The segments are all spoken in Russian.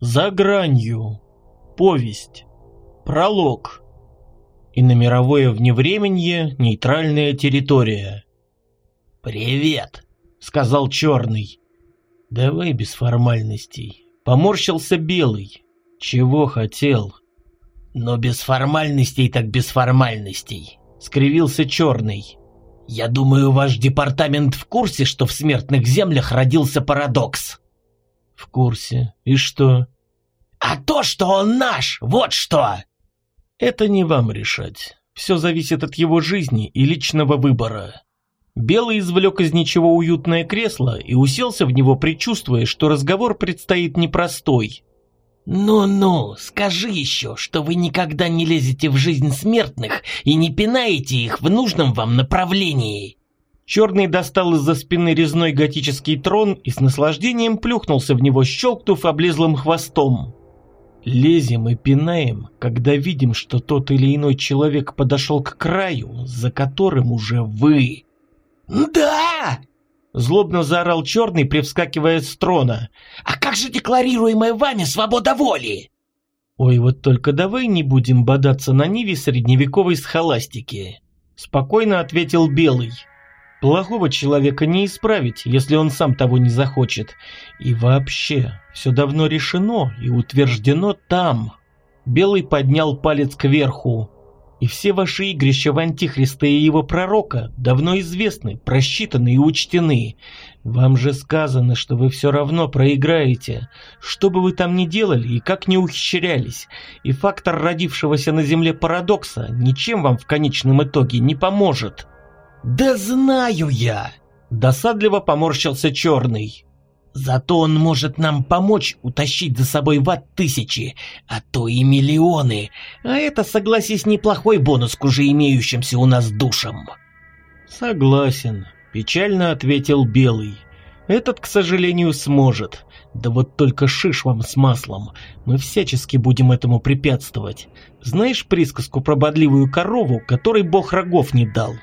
За гранью. Повесть. Пролог. И на мировое вневременье нейтральная территория. «Привет», — сказал Черный. «Давай без формальностей». Поморщился Белый. Чего хотел? «Но без формальностей так без формальностей», — скривился Черный. «Я думаю, ваш департамент в курсе, что в смертных землях родился парадокс?» «В курсе. И что?» «А то, что он наш, вот что!» «Это не вам решать. Все зависит от его жизни и личного выбора». Белый извлек из ничего уютное кресло и уселся в него, предчувствуя, что разговор предстоит непростой. «Ну-ну, скажи еще, что вы никогда не лезете в жизнь смертных и не пинаете их в нужном вам направлении!» Черный достал из-за спины резной готический трон и с наслаждением плюхнулся в него, щелкнув облезлым хвостом. Лезем и пинаем, когда видим, что тот или иной человек подошел к краю, за которым уже вы. «Да!» — злобно заорал Черный, привскакивая с трона. «А как же декларируемая вами свобода воли?» «Ой, вот только давай не будем бодаться на ниве средневековой схоластики», — спокойно ответил Белый. Плохого человека не исправить, если он сам того не захочет. И вообще, все давно решено и утверждено там. Белый поднял палец кверху. И все ваши игрища в Антихриста и его пророка давно известны, просчитаны и учтены. Вам же сказано, что вы все равно проиграете. Что бы вы там ни делали и как ни ухищрялись. И фактор родившегося на Земле парадокса ничем вам в конечном итоге не поможет. «Да знаю я!» Досадливо поморщился Черный. Зато он может нам помочь утащить за собой в ад тысячи, а то и миллионы. А это, согласись, неплохой бонус к уже имеющимся у нас душам. Согласен, печально ответил Белый. Этот, к сожалению, сможет. Да вот только шиш вам с маслом. Мы всячески будем этому препятствовать. Знаешь присказку про бодливую корову, которой бог рогов не дал?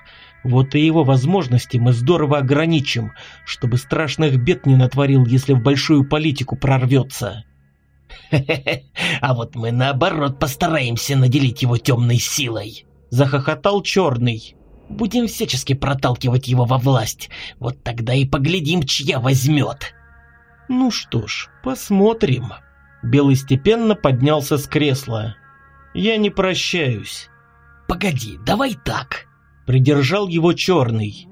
Вот и его возможности мы здорово ограничим, чтобы страшных бед не натворил, если в большую политику прорвется. а вот мы наоборот постараемся наделить его темной силой, захохотал Черный. Будем всячески проталкивать его во власть, вот тогда и поглядим, чья возьмет. Ну что ж, посмотрим. Белый степенно поднялся с кресла. Я не прощаюсь. Погоди, давай так. Придержал его черный.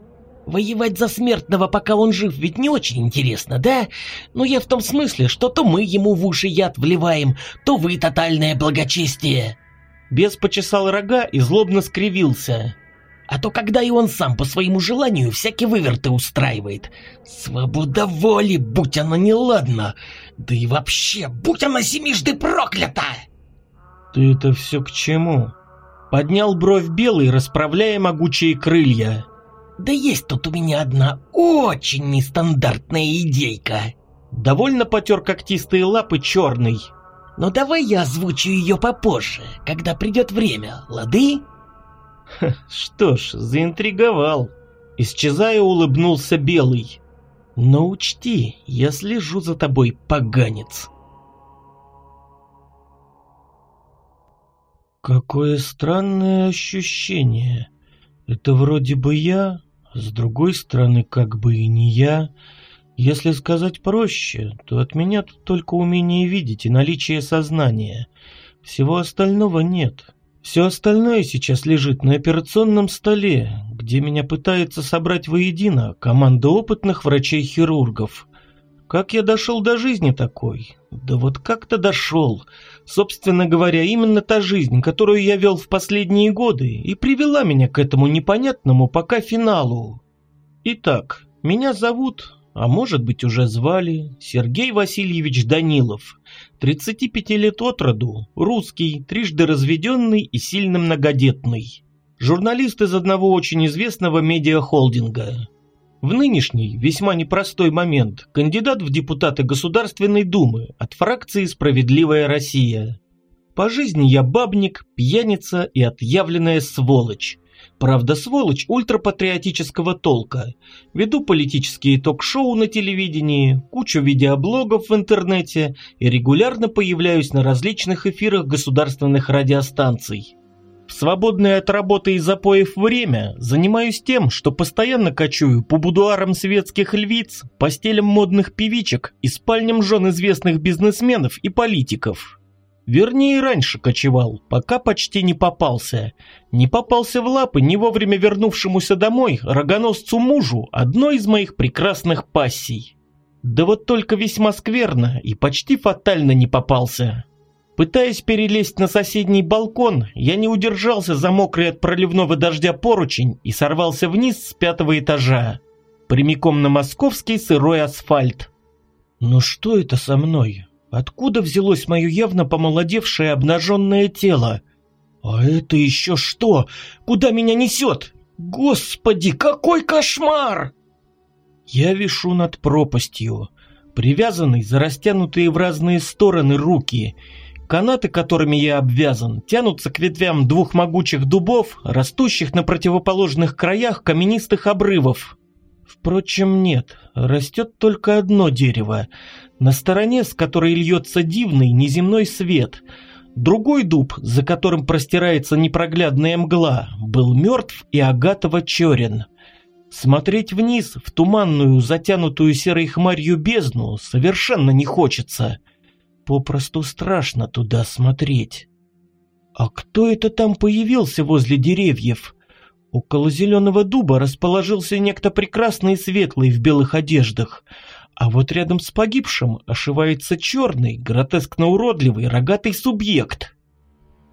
Воевать за смертного, пока он жив, ведь не очень интересно, да? Но я в том смысле, что то мы ему в уши яд вливаем, то вы тотальное благочестие. Бес почесал рога и злобно скривился. А то когда и он сам по своему желанию всякие выверты устраивает. Свобода воли, будь она неладна. Да и вообще, будь она семижды проклята! Ты это все к чему? Поднял бровь белый, расправляя могучие крылья. Да есть тут у меня одна очень нестандартная идейка. Довольно потер когтистые лапы черный. Но давай я озвучу ее попозже, когда придет время, лады? что ж, заинтриговал. Исчезая, улыбнулся белый. Но учти, я слежу за тобой, поганец. Какое странное ощущение. Это вроде бы я, а с другой стороны, как бы и не я. Если сказать проще, то от меня тут только умение видеть и наличие сознания. Всего остального нет. Все остальное сейчас лежит на операционном столе, где меня пытается собрать воедино команда опытных врачей-хирургов. Как я дошел до жизни такой? Да вот как-то дошел. Собственно говоря, именно та жизнь, которую я вел в последние годы, и привела меня к этому непонятному пока финалу. Итак, меня зовут, а может быть уже звали, Сергей Васильевич Данилов. 35 лет от роду, русский, трижды разведенный и сильно многодетный. Журналист из одного очень известного медиахолдинга. В нынешний, весьма непростой момент, кандидат в депутаты Государственной Думы от фракции «Справедливая Россия». По жизни я бабник, пьяница и отъявленная сволочь. Правда, сволочь ультрапатриотического толка. Веду политические ток-шоу на телевидении, кучу видеоблогов в интернете и регулярно появляюсь на различных эфирах государственных радиостанций. Свободное от работы и запоев время занимаюсь тем, что постоянно кочую по будуарам светских львиц, постелям модных певичек и спальням жен известных бизнесменов и политиков. Вернее, раньше кочевал, пока почти не попался. Не попался в лапы не вовремя вернувшемуся домой рогоносцу мужу одной из моих прекрасных пассий. Да вот только весьма скверно и почти фатально не попался. Пытаясь перелезть на соседний балкон, я не удержался за мокрый от проливного дождя поручень и сорвался вниз с пятого этажа, прямиком на московский сырой асфальт. Ну что это со мной? Откуда взялось мое явно помолодевшее обнаженное тело? А это еще что? Куда меня несет? Господи, какой кошмар! Я вишу над пропастью, привязанный за растянутые в разные стороны руки. Канаты, которыми я обвязан, тянутся к ветвям двух могучих дубов, растущих на противоположных краях каменистых обрывов. Впрочем, нет, растет только одно дерево, на стороне, с которой льется дивный неземной свет. Другой дуб, за которым простирается непроглядная мгла, был мертв и агатово черен. Смотреть вниз, в туманную, затянутую серой хмарью бездну, совершенно не хочется. Попросту страшно туда смотреть. А кто это там появился возле деревьев? Около зеленого дуба расположился некто прекрасный и светлый в белых одеждах, а вот рядом с погибшим ошивается черный, гротескно уродливый, рогатый субъект.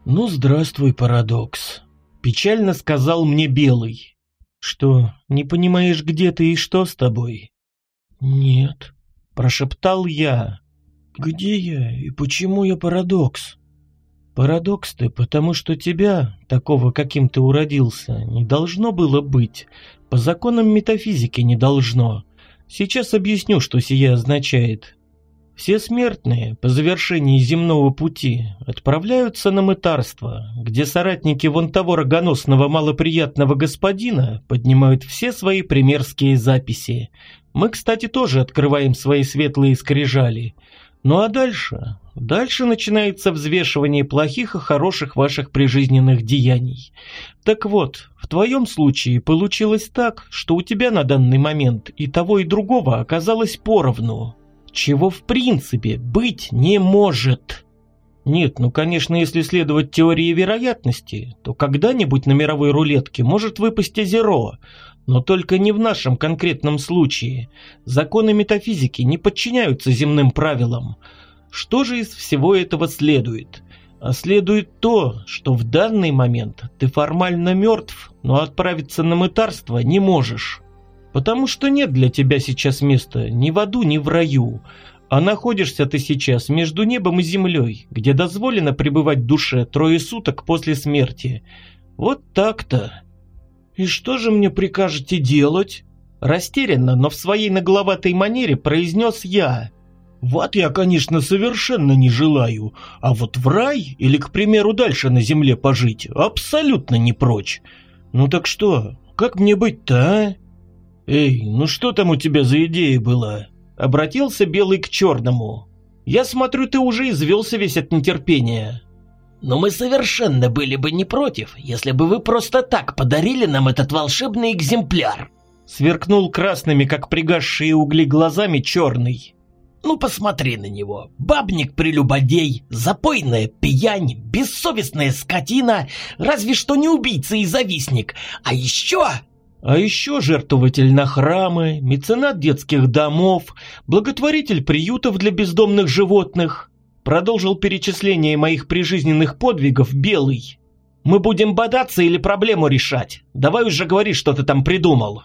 «Ну, здравствуй, парадокс», — печально сказал мне Белый. «Что, не понимаешь, где ты и что с тобой?» «Нет», — прошептал я. «Где я и почему я парадокс?» «Парадокс ты, потому что тебя, такого, каким ты уродился, не должно было быть. По законам метафизики не должно. Сейчас объясню, что сие означает. Все смертные по завершении земного пути отправляются на мытарство, где соратники вон того рогоносного малоприятного господина поднимают все свои примерские записи. Мы, кстати, тоже открываем свои светлые скрижали. Ну а дальше? Дальше начинается взвешивание плохих и хороших ваших прижизненных деяний. Так вот, в твоем случае получилось так, что у тебя на данный момент и того, и другого оказалось поровну. Чего в принципе быть не может. Нет, ну конечно, если следовать теории вероятности, то когда-нибудь на мировой рулетке может выпасть озеро, но только не в нашем конкретном случае. Законы метафизики не подчиняются земным правилам. Что же из всего этого следует? А следует то, что в данный момент ты формально мертв, но отправиться на мытарство не можешь. Потому что нет для тебя сейчас места ни в аду, ни в раю, а находишься ты сейчас между небом и землей, где дозволено пребывать душе трое суток после смерти. Вот так-то. «И что же мне прикажете делать?» Растерянно, но в своей нагловатой манере произнес я. «Вот я, конечно, совершенно не желаю, а вот в рай или, к примеру, дальше на земле пожить абсолютно не прочь. Ну так что, как мне быть-то, а?» «Эй, ну что там у тебя за идея была?» Обратился Белый к Черному. «Я смотрю, ты уже извелся весь от нетерпения». Но мы совершенно были бы не против, если бы вы просто так подарили нам этот волшебный экземпляр. Сверкнул красными, как пригасшие угли глазами, черный. Ну посмотри на него. Бабник-прелюбодей, запойная пьянь, бессовестная скотина, разве что не убийца и завистник. А еще... А еще жертвователь на храмы, меценат детских домов, благотворитель приютов для бездомных животных. Продолжил перечисление моих прижизненных подвигов Белый. «Мы будем бодаться или проблему решать? Давай уже говори, что ты там придумал».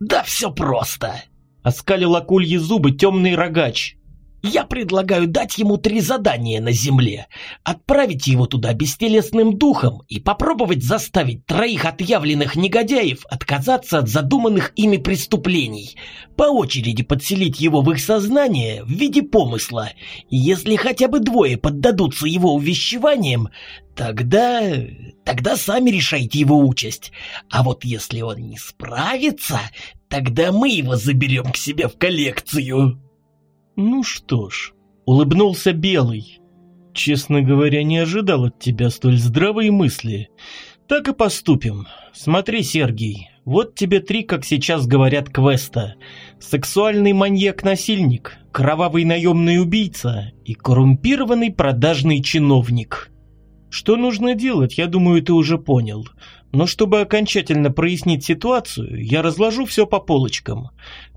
«Да все просто!» Оскалил акульи зубы темный рогач. Я предлагаю дать ему три задания на земле. Отправить его туда бестелесным духом и попробовать заставить троих отъявленных негодяев отказаться от задуманных ими преступлений. По очереди подселить его в их сознание в виде помысла. Если хотя бы двое поддадутся его увещеваниям, тогда... тогда сами решайте его участь. А вот если он не справится, тогда мы его заберем к себе в коллекцию. «Ну что ж», — улыбнулся Белый. «Честно говоря, не ожидал от тебя столь здравые мысли. Так и поступим. Смотри, Сергей, вот тебе три, как сейчас говорят, квеста. Сексуальный маньяк-насильник, кровавый наемный убийца и коррумпированный продажный чиновник. Что нужно делать, я думаю, ты уже понял. Но чтобы окончательно прояснить ситуацию, я разложу все по полочкам.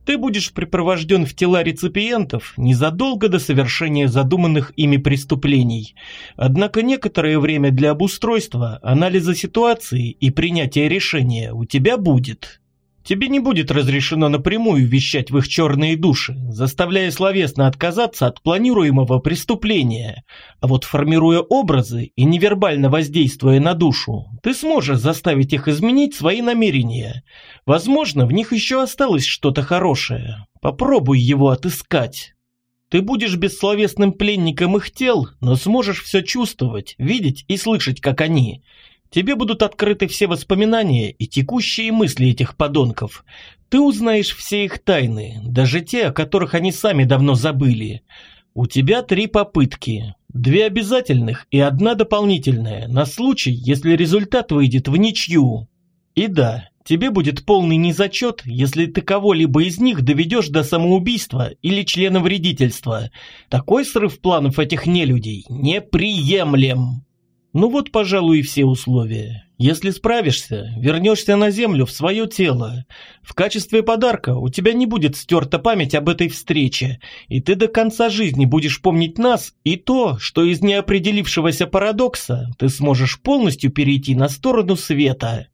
Ты будешь припровожден в тела реципиентов незадолго до совершения задуманных ими преступлений. Однако некоторое время для обустройства, анализа ситуации и принятия решения у тебя будет. Тебе не будет разрешено напрямую вещать в их черные души, заставляя словесно отказаться от планируемого преступления. А вот формируя образы и невербально воздействуя на душу, ты сможешь заставить их изменить свои намерения. Возможно, в них еще осталось что-то хорошее. Попробуй его отыскать. Ты будешь бессловесным пленником их тел, но сможешь все чувствовать, видеть и слышать, как они – Тебе будут открыты все воспоминания и текущие мысли этих подонков. Ты узнаешь все их тайны, даже те, о которых они сами давно забыли. У тебя три попытки. Две обязательных и одна дополнительная, на случай, если результат выйдет в ничью. И да, тебе будет полный незачет, если ты кого-либо из них доведешь до самоубийства или члена вредительства. Такой срыв планов этих нелюдей неприемлем. Ну вот, пожалуй, и все условия. Если справишься, вернешься на землю в свое тело. В качестве подарка у тебя не будет стерта память об этой встрече, и ты до конца жизни будешь помнить нас и то, что из неопределившегося парадокса ты сможешь полностью перейти на сторону света.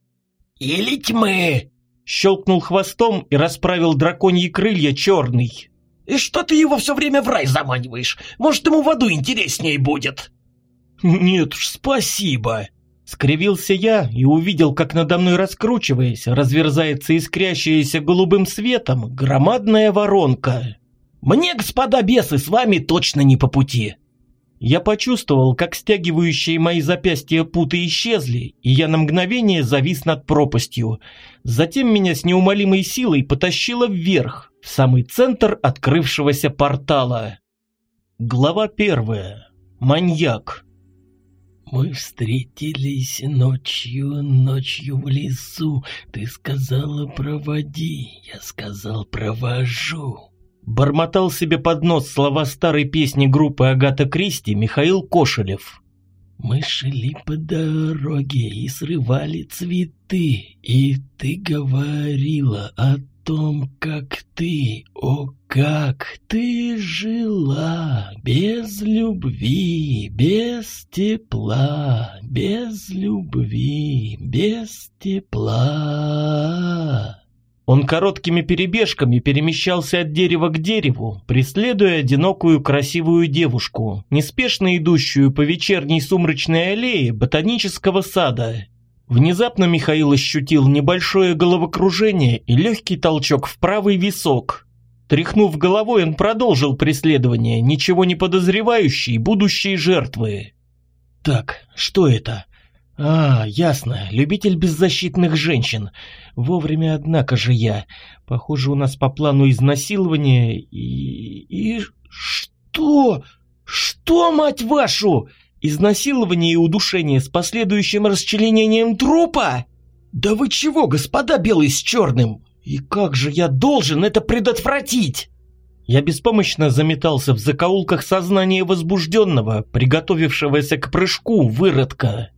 «Или тьмы!» Щелкнул хвостом и расправил драконьи крылья черный. «И что ты его все время в рай заманиваешь? Может, ему в аду интереснее будет?» «Нет уж, спасибо!» Скривился я и увидел, как надо мной раскручиваясь, разверзается искрящаяся голубым светом громадная воронка. «Мне, господа бесы, с вами точно не по пути!» Я почувствовал, как стягивающие мои запястья путы исчезли, и я на мгновение завис над пропастью. Затем меня с неумолимой силой потащило вверх, в самый центр открывшегося портала. Глава первая. Маньяк. Мы встретились ночью, ночью в лесу. Ты сказала проводи, я сказал провожу. Бормотал себе под нос слова старой песни группы Агата Кристи Михаил Кошелев. Мы шли по дороге и срывали цветы, и ты говорила о том, как ты, о, как ты жила без любви, без тепла, без любви, без тепла. Он короткими перебежками перемещался от дерева к дереву, преследуя одинокую красивую девушку, неспешно идущую по вечерней сумрачной аллее ботанического сада, Внезапно Михаил ощутил небольшое головокружение и легкий толчок в правый висок. Тряхнув головой, он продолжил преследование, ничего не подозревающей будущей жертвы. «Так, что это?» «А, ясно, любитель беззащитных женщин. Вовремя, однако же я. Похоже, у нас по плану изнасилования и... и... что? Что, мать вашу?» Изнасилование и удушение с последующим расчленением трупа? Да вы чего, господа белый с черным? И как же я должен это предотвратить? Я беспомощно заметался в закоулках сознания возбужденного, приготовившегося к прыжку выродка.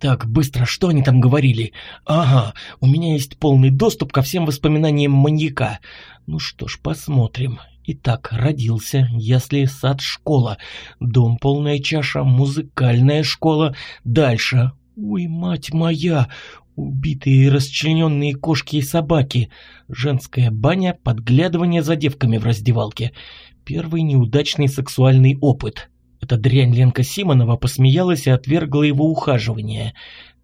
Так, быстро, что они там говорили? Ага, у меня есть полный доступ ко всем воспоминаниям маньяка. Ну что ж, посмотрим. Итак, родился, если сад, школа, дом полная чаша, музыкальная школа, дальше. Ой, мать моя, Убитые и расчлененные кошки и собаки, женская баня, подглядывание за девками в раздевалке. Первый неудачный сексуальный опыт. Эта дрянь Ленка Симонова посмеялась и отвергла его ухаживание.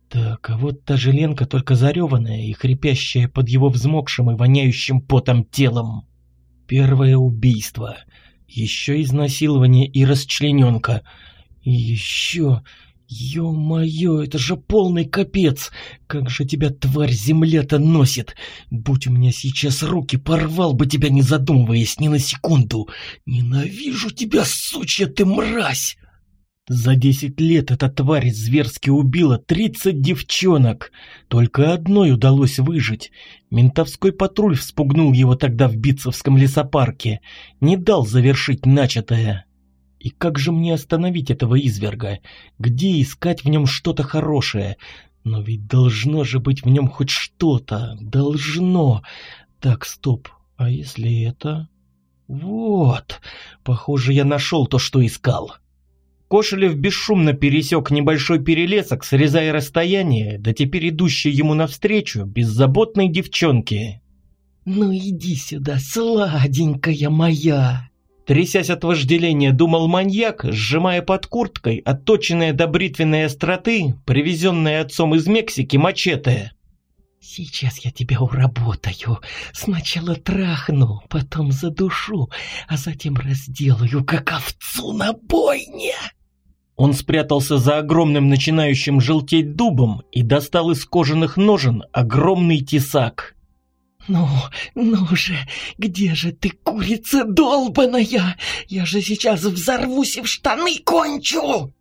Так, а вот та же Ленка, только зареванная и хрипящая под его взмокшим и воняющим потом телом. Первое убийство. Еще изнасилование и расчлененка. И еще... Ё-моё, это же полный капец! Как же тебя, тварь, земля-то носит! Будь у меня сейчас руки, порвал бы тебя, не задумываясь ни на секунду! Ненавижу тебя, сучья ты мразь! За десять лет эта тварь зверски убила тридцать девчонок. Только одной удалось выжить. Ментовской патруль вспугнул его тогда в Битцевском лесопарке. Не дал завершить начатое. И как же мне остановить этого изверга? Где искать в нем что-то хорошее? Но ведь должно же быть в нем хоть что-то. Должно. Так, стоп. А если это... Вот. Похоже, я нашел то, что искал. Кошелев бесшумно пересек небольшой перелесок, срезая расстояние, да теперь идущей ему навстречу беззаботной девчонки. «Ну иди сюда, сладенькая моя!» Трясясь от вожделения, думал маньяк, сжимая под курткой отточенное до бритвенной остроты, привезенное отцом из Мексики мачете. «Сейчас я тебя уработаю. Сначала трахну, потом задушу, а затем разделаю, как овцу на бойне!» Он спрятался за огромным начинающим желтеть дубом и достал из кожаных ножен огромный тесак. «Ну, ну же, где же ты, курица долбаная? Я же сейчас взорвусь и в штаны кончу!»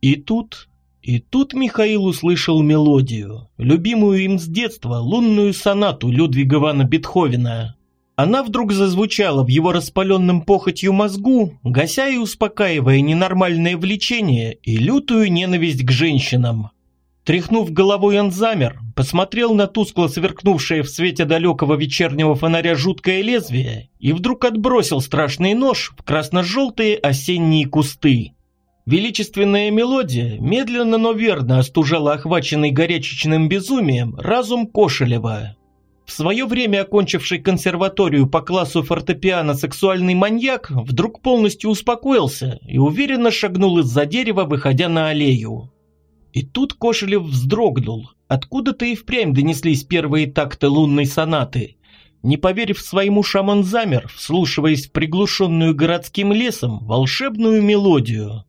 И тут, и тут Михаил услышал мелодию, любимую им с детства, лунную сонату Людвига Вана Бетховена. Она вдруг зазвучала в его распаленном похотью мозгу, гася и успокаивая ненормальное влечение и лютую ненависть к женщинам. Тряхнув головой, он замер, посмотрел на тускло сверкнувшее в свете далекого вечернего фонаря жуткое лезвие и вдруг отбросил страшный нож в красно-желтые осенние кусты. Величественная мелодия медленно, но верно остужала охваченный горячечным безумием разум Кошелева. Свое время окончивший консерваторию по классу фортепиано сексуальный маньяк вдруг полностью успокоился и уверенно шагнул из-за дерева, выходя на аллею. И тут Кошелев вздрогнул. Откуда-то и впрямь донеслись первые такты лунной сонаты. Не поверив своим ушам, он замер, вслушиваясь в приглушенную городским лесом волшебную мелодию.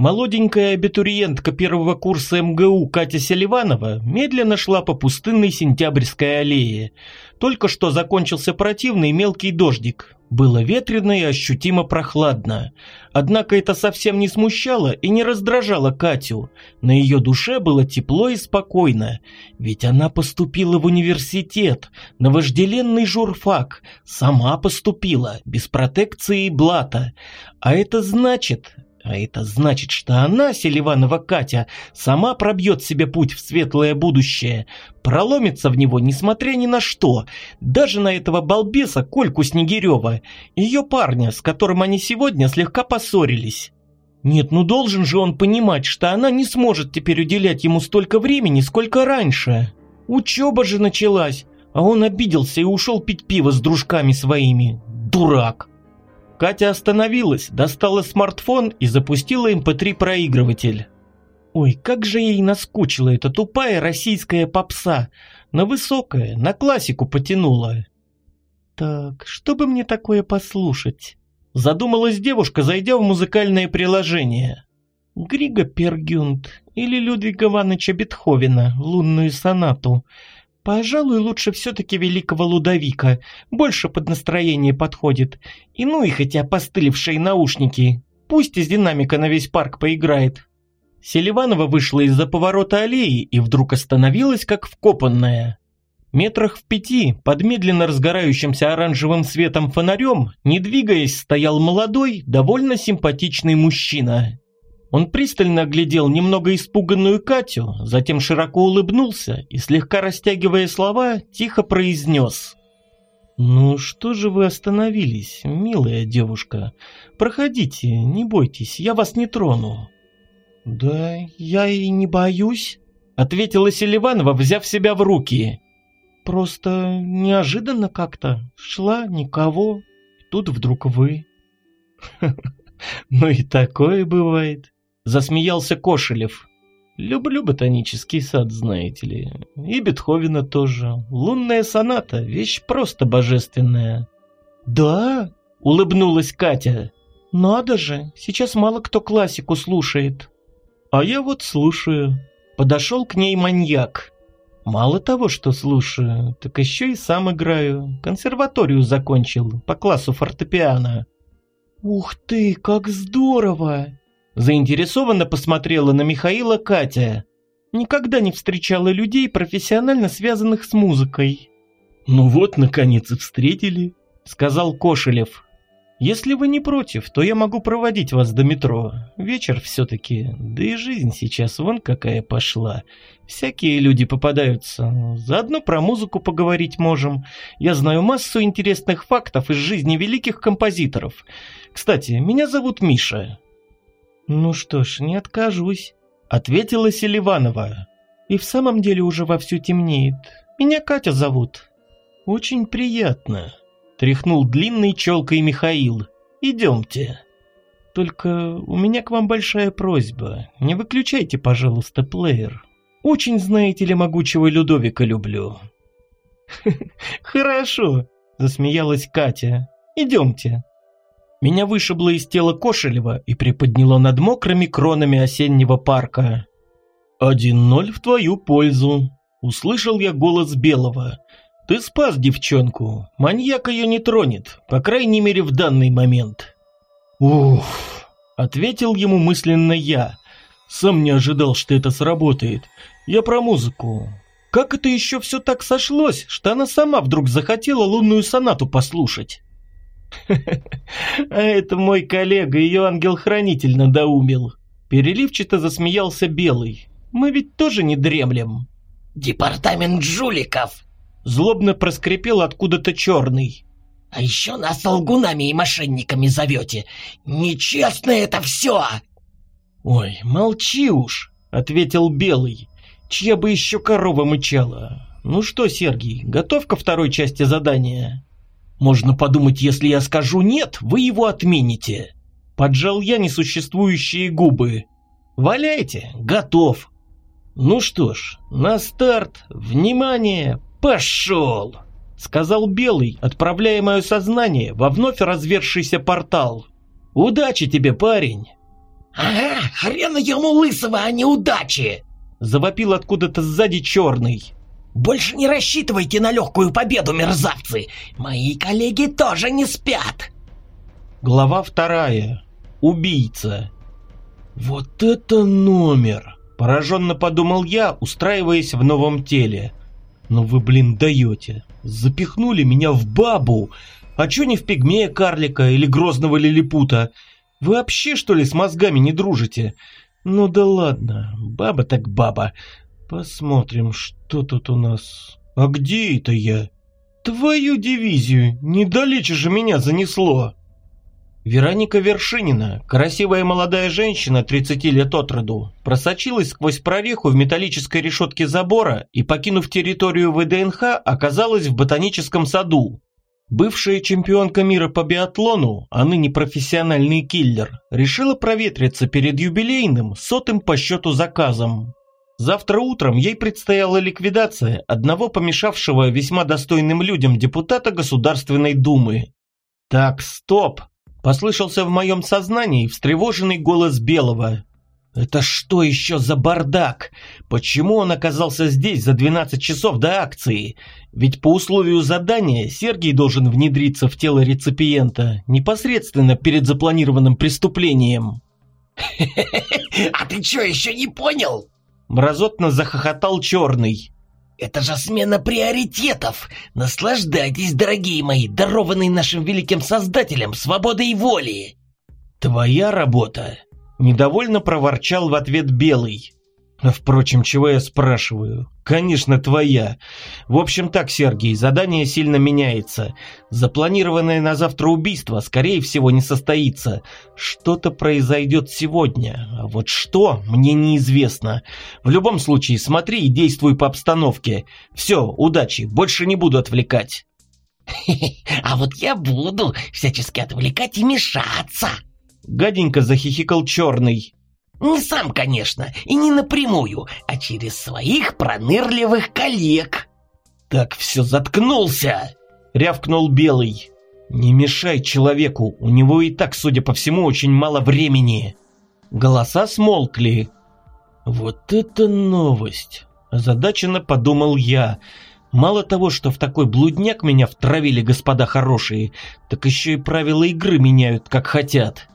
Молоденькая абитуриентка первого курса МГУ Катя Селиванова медленно шла по пустынной сентябрьской аллее. Только что закончился противный мелкий дождик. Было ветрено и ощутимо прохладно. Однако это совсем не смущало и не раздражало Катю. На ее душе было тепло и спокойно. Ведь она поступила в университет, на вожделенный журфак. Сама поступила, без протекции и блата. А это значит, а это значит, что она, Селиванова Катя, сама пробьет себе путь в светлое будущее, проломится в него, несмотря ни на что, даже на этого балбеса Кольку Снегирева, ее парня, с которым они сегодня слегка поссорились. Нет, ну должен же он понимать, что она не сможет теперь уделять ему столько времени, сколько раньше. Учеба же началась, а он обиделся и ушел пить пиво с дружками своими. Дурак. Катя остановилась, достала смартфон и запустила mp3 эм. Ой, как же ей наскучила эта тупая российская попса. На высокое, на классику потянула. Так, что бы мне такое послушать? Задумалась девушка, зайдя в музыкальное приложение. Грига Пергюнд или Людвига Ивановича Бетховена, лунную сонату. Пожалуй, лучше все-таки великого Лудовика, больше под настроение подходит. И ну и хотя постылившие наушники, пусть из динамика на весь парк поиграет. Селиванова вышла из-за поворота аллеи и вдруг остановилась, как вкопанная. Метрах в пяти, под медленно разгорающимся оранжевым светом фонарем, не двигаясь, стоял молодой, довольно симпатичный мужчина. Он пристально оглядел немного испуганную Катю, затем широко улыбнулся и, слегка растягивая слова, тихо произнес. «Ну что же вы остановились, милая девушка? Проходите, не бойтесь, я вас не трону». «Да я и не боюсь», — ответила Селиванова, взяв себя в руки. Просто неожиданно как-то. Шла, никого. Тут вдруг вы. Ну и такое бывает. Засмеялся Кошелев. Люблю ботанический сад, знаете ли. И Бетховена тоже. Лунная соната — вещь просто божественная. Да, улыбнулась Катя. Надо же, сейчас мало кто классику слушает. А я вот слушаю. Подошел к ней маньяк. Мало того, что слушаю, так еще и сам играю. Консерваторию закончил по классу фортепиано. Ух ты, как здорово! Заинтересованно посмотрела на Михаила Катя. Никогда не встречала людей, профессионально связанных с музыкой. Ну вот, наконец и встретили, сказал Кошелев. Если вы не против, то я могу проводить вас до метро. Вечер все-таки, да и жизнь сейчас вон какая пошла. Всякие люди попадаются. Заодно про музыку поговорить можем. Я знаю массу интересных фактов из жизни великих композиторов. Кстати, меня зовут Миша. Ну что ж, не откажусь, ответила Селиванова. И в самом деле уже вовсю темнеет. Меня Катя зовут. Очень приятно. Тряхнул длинной челкой Михаил. «Идемте». «Только у меня к вам большая просьба. Не выключайте, пожалуйста, плеер. Очень, знаете ли, могучего Людовика люблю». «Хорошо», — засмеялась Катя. «Идемте». Меня вышибло из тела Кошелева и приподняло над мокрыми кронами осеннего парка. «Один ноль в твою пользу», — услышал я голос Белого. Ты спас девчонку. Маньяк ее не тронет, по крайней мере в данный момент. Уф, ответил ему мысленно я. Сам не ожидал, что это сработает. Я про музыку. Как это еще все так сошлось, что она сама вдруг захотела лунную сонату послушать? А это мой коллега, ее ангел-хранитель надоумил. Переливчато засмеялся Белый. Мы ведь тоже не дремлем. Департамент жуликов, Злобно проскрипел откуда-то черный. «А еще нас лгунами и мошенниками зовете! Нечестно это все!» «Ой, молчи уж!» — ответил Белый. «Чья бы еще корова мычала? Ну что, Сергей, готов ко второй части задания?» «Можно подумать, если я скажу «нет», вы его отмените!» Поджал я несуществующие губы. «Валяйте, готов!» «Ну что ж, на старт, внимание, «Пошел!» — сказал Белый, отправляя мое сознание во вновь развершийся портал. «Удачи тебе, парень!» «Ага, хрена ему лысого, а не удачи!» — завопил откуда-то сзади черный. «Больше не рассчитывайте на легкую победу, мерзавцы! Мои коллеги тоже не спят!» Глава вторая. Убийца. «Вот это номер!» – пораженно подумал я, устраиваясь в новом теле. Но вы, блин, даете. Запихнули меня в бабу. А чё не в пигмея карлика или грозного лилипута? Вы вообще, что ли, с мозгами не дружите? Ну да ладно, баба так баба. Посмотрим, что тут у нас. А где это я? Твою дивизию, недалече же меня занесло. Вероника Вершинина, красивая молодая женщина 30 лет от роду, просочилась сквозь прореху в металлической решетке забора и, покинув территорию ВДНХ, оказалась в ботаническом саду. Бывшая чемпионка мира по биатлону, а ныне профессиональный киллер, решила проветриться перед юбилейным, сотым по счету заказом. Завтра утром ей предстояла ликвидация одного помешавшего весьма достойным людям депутата Государственной Думы. Так, стоп, Послышался в моем сознании встревоженный голос Белого. «Это что еще за бардак? Почему он оказался здесь за 12 часов до акции? Ведь по условию задания Сергей должен внедриться в тело реципиента непосредственно перед запланированным преступлением». «А ты что, еще не понял?» Мразотно захохотал Черный. Это же смена приоритетов. Наслаждайтесь, дорогие мои, дарованной нашим великим создателем свободой воли. Твоя работа. Недовольно проворчал в ответ Белый. Впрочем, чего я спрашиваю? Конечно, твоя. В общем так, Сергей, задание сильно меняется. Запланированное на завтра убийство, скорее всего, не состоится. Что-то произойдет сегодня. А вот что, мне неизвестно. В любом случае, смотри и действуй по обстановке. Все, удачи, больше не буду отвлекать. А вот я буду всячески отвлекать и мешаться. Гаденько захихикал черный. Не сам, конечно, и не напрямую, а через своих пронырливых коллег. Так все заткнулся, рявкнул Белый. Не мешай человеку, у него и так, судя по всему, очень мало времени. Голоса смолкли. Вот это новость, озадаченно подумал я. Мало того, что в такой блудняк меня втравили господа хорошие, так еще и правила игры меняют, как хотят.